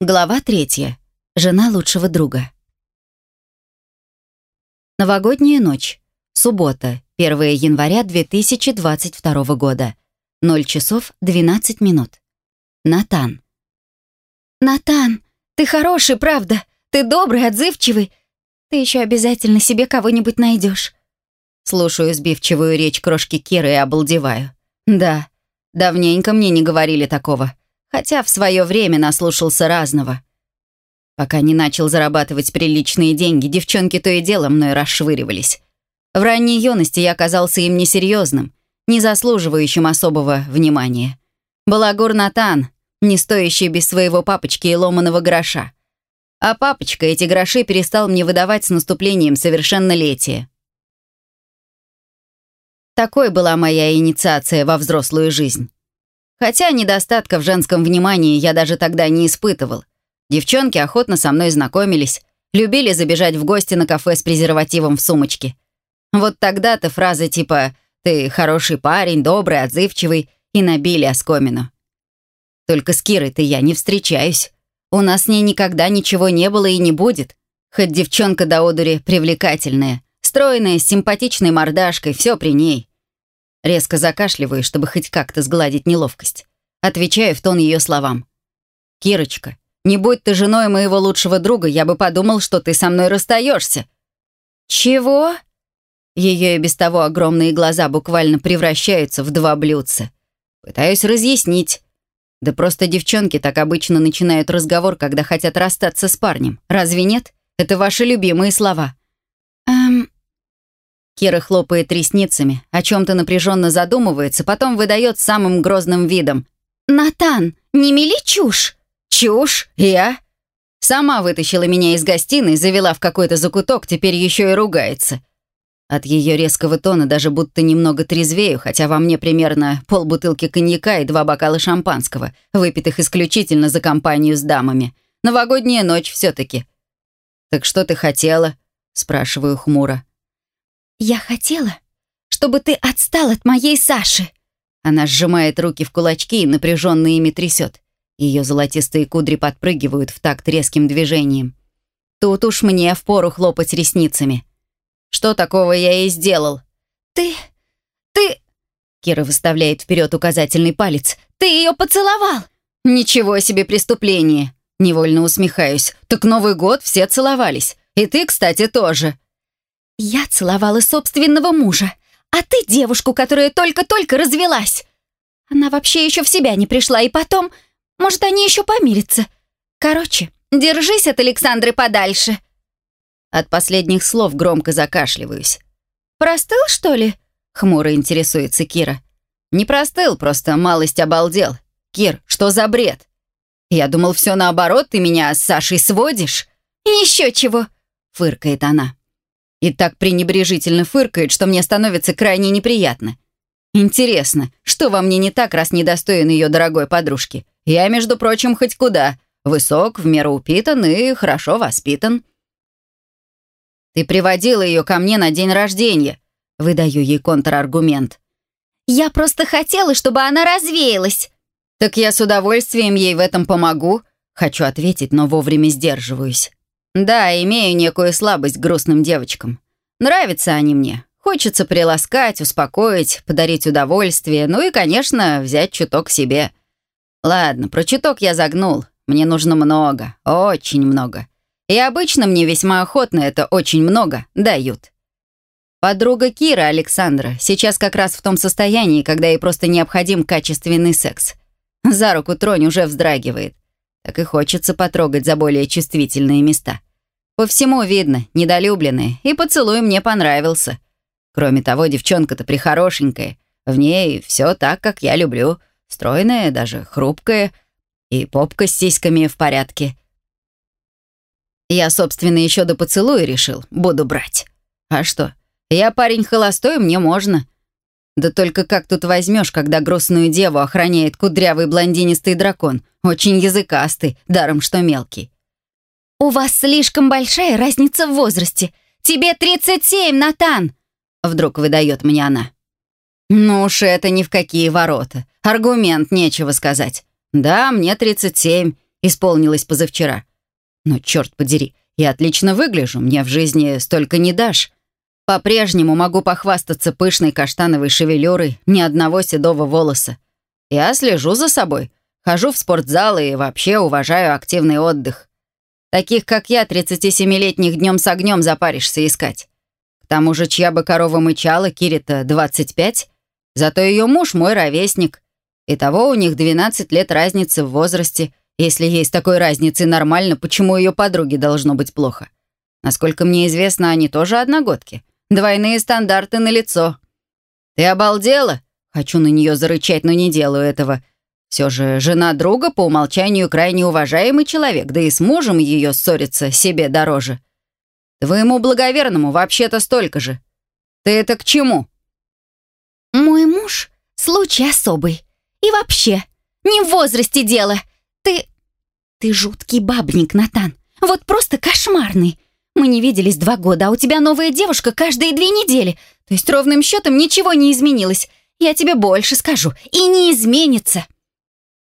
Глава третья. Жена лучшего друга. Новогодняя ночь. Суббота, 1 января 2022 года. 0 часов 12 минут. Натан. «Натан, ты хороший, правда. Ты добрый, отзывчивый. Ты еще обязательно себе кого-нибудь найдешь». Слушаю сбивчивую речь крошки Киры и обалдеваю. Да, давненько мне не говорили такого хотя в свое время наслушался разного. Пока не начал зарабатывать приличные деньги, девчонки то и дело мной расшвыривались. В ранней юности я оказался им несерьезным, не заслуживающим особого внимания. Балагур Натан, не стоящий без своего папочки и ломаного гроша. А папочка эти гроши перестал мне выдавать с наступлением совершеннолетия. Такой была моя инициация во взрослую жизнь. Хотя недостатка в женском внимании я даже тогда не испытывал. Девчонки охотно со мной знакомились, любили забежать в гости на кафе с презервативом в сумочке. Вот тогда-то фразы типа «ты хороший парень, добрый, отзывчивый» и набили оскомину. Только с Кирой-то я не встречаюсь. У нас с ней никогда ничего не было и не будет. Хоть девчонка до одури привлекательная, стройная, с симпатичной мордашкой, все при ней. Резко закашливаю, чтобы хоть как-то сгладить неловкость. Отвечаю в тон ее словам. «Кирочка, не будь ты женой моего лучшего друга, я бы подумал, что ты со мной расстаешься». «Чего?» Ее и без того огромные глаза буквально превращаются в два блюдца. Пытаюсь разъяснить. Да просто девчонки так обычно начинают разговор, когда хотят расстаться с парнем. Разве нет? Это ваши любимые слова. «Эм, Кира хлопает ресницами, о чем-то напряженно задумывается, потом выдает самым грозным видом. «Натан, не мели чушь!» «Чушь? Я?» Сама вытащила меня из гостиной, завела в какой-то закуток, теперь еще и ругается. От ее резкого тона даже будто немного трезвею, хотя во мне примерно полбутылки коньяка и два бокала шампанского, выпитых исключительно за компанию с дамами. Новогодняя ночь все-таки. «Так что ты хотела?» — спрашиваю хмуро. «Я хотела, чтобы ты отстал от моей Саши». Она сжимает руки в кулачки и напряженно ими трясет. Ее золотистые кудри подпрыгивают в такт резким движением. Тут уж мне впору хлопать ресницами. Что такого я ей сделал? «Ты... ты...» Кира выставляет вперед указательный палец. «Ты ее поцеловал!» «Ничего себе преступление!» Невольно усмехаюсь. «Так Новый год все целовались. И ты, кстати, тоже». Я целовала собственного мужа, а ты девушку, которая только-только развелась. Она вообще еще в себя не пришла, и потом, может, они еще помирятся. Короче, держись от Александры подальше. От последних слов громко закашливаюсь. «Простыл, что ли?» — хмуро интересуется Кира. «Не простыл, просто малость обалдел. Кир, что за бред? Я думал, все наоборот, ты меня с Сашей сводишь». «Еще чего!» — фыркает она и так пренебрежительно фыркает, что мне становится крайне неприятно. Интересно, что во мне не так, раз недостоин ее дорогой подружки? Я, между прочим, хоть куда. Высок, в меру упитан и хорошо воспитан. Ты приводила ее ко мне на день рождения. Выдаю ей контраргумент. Я просто хотела, чтобы она развеялась. Так я с удовольствием ей в этом помогу. Хочу ответить, но вовремя сдерживаюсь. Да, имею некую слабость к грустным девочкам. Нравятся они мне. Хочется приласкать, успокоить, подарить удовольствие, ну и, конечно, взять чуток себе. Ладно, про чуток я загнул. Мне нужно много, очень много. И обычно мне весьма охотно это очень много дают. Подруга Кира, Александра, сейчас как раз в том состоянии, когда ей просто необходим качественный секс. За руку тронь уже вздрагивает. Так и хочется потрогать за более чувствительные места. По всему видно, недолюбленная, и поцелуй мне понравился. Кроме того, девчонка-то прихорошенькая. В ней все так, как я люблю. Стройная, даже хрупкая. И попка с сиськами в порядке. Я, собственно, еще до поцелуя решил, буду брать. А что, я парень холостой, мне можно. Да только как тут возьмешь, когда грустную деву охраняет кудрявый блондинистый дракон, очень языкастый, даром что мелкий. «У вас слишком большая разница в возрасте. Тебе 37, Натан!» Вдруг выдает мне она. «Ну уж это ни в какие ворота. Аргумент, нечего сказать. Да, мне 37, исполнилось позавчера. Но, черт подери, я отлично выгляжу, мне в жизни столько не дашь. По-прежнему могу похвастаться пышной каштановой шевелюрой, ни одного седого волоса. Я слежу за собой, хожу в спортзалы и вообще уважаю активный отдых. Таких, как я, 37-летних днем с огнем запаришься искать. К тому же, чья бы корова мычала, Кирита 25, зато ее муж мой ровесник. Итого у них 12 лет разницы в возрасте. Если с такой разницей нормально, почему ее подруге должно быть плохо? Насколько мне известно, они тоже одногодки. Двойные стандарты на лицо. Ты обалдела? Хочу на нее зарычать, но не делаю этого. Все же жена друга по умолчанию крайне уважаемый человек, да и с мужем ее ссориться себе дороже. Твоему благоверному вообще-то столько же. Ты это к чему? Мой муж — случай особый. И вообще, не в возрасте дело. Ты... ты жуткий бабник, Натан. Вот просто кошмарный. Мы не виделись два года, а у тебя новая девушка каждые две недели. То есть ровным счетом ничего не изменилось. Я тебе больше скажу. И не изменится.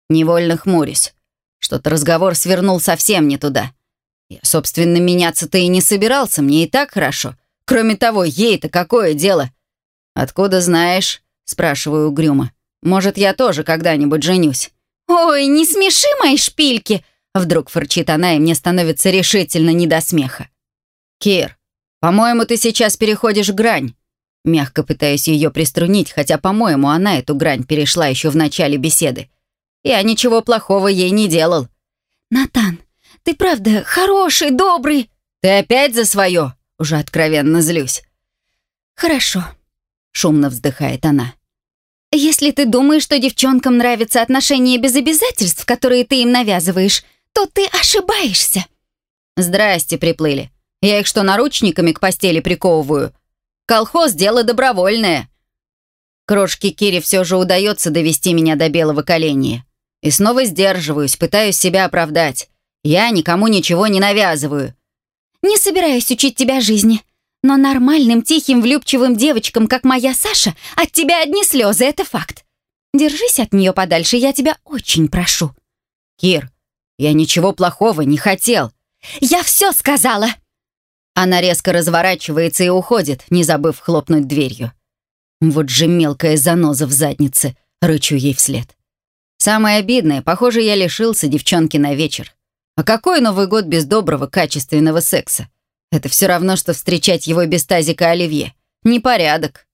Невольно хмурюсь. Что-то разговор свернул совсем не туда. Я, собственно, меняться-то и не собирался, мне и так хорошо. Кроме того, ей-то какое дело? Откуда знаешь? Спрашиваю угрюмо. Может, я тоже когда-нибудь женюсь? Ой, не смеши мои шпильки! Вдруг фырчит она, и мне становится решительно не до смеха. Кир, по-моему, ты сейчас переходишь грань. Мягко пытаюсь ее приструнить, хотя, по-моему, она эту грань перешла еще в начале беседы. Я ничего плохого ей не делал. «Натан, ты правда хороший, добрый». «Ты опять за свое?» Уже откровенно злюсь. «Хорошо», — шумно вздыхает она. «Если ты думаешь, что девчонкам нравятся отношения без обязательств, которые ты им навязываешь, то ты ошибаешься». «Здрасте, приплыли. Я их что, наручниками к постели приковываю? Колхоз — дело добровольное». Крошке Кире все же удается довести меня до белого коленя. И снова сдерживаюсь, пытаюсь себя оправдать. Я никому ничего не навязываю. «Не собираюсь учить тебя жизни. Но нормальным, тихим, влюбчивым девочкам, как моя Саша, от тебя одни слезы, это факт. Держись от нее подальше, я тебя очень прошу». «Кир, я ничего плохого не хотел». «Я все сказала!» Она резко разворачивается и уходит, не забыв хлопнуть дверью. Вот же мелкая заноза в заднице, рычу ей вслед. Самое обидное, похоже, я лишился девчонки на вечер. А какой Новый год без доброго, качественного секса? Это все равно, что встречать его без тазика оливье. Непорядок.